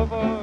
over.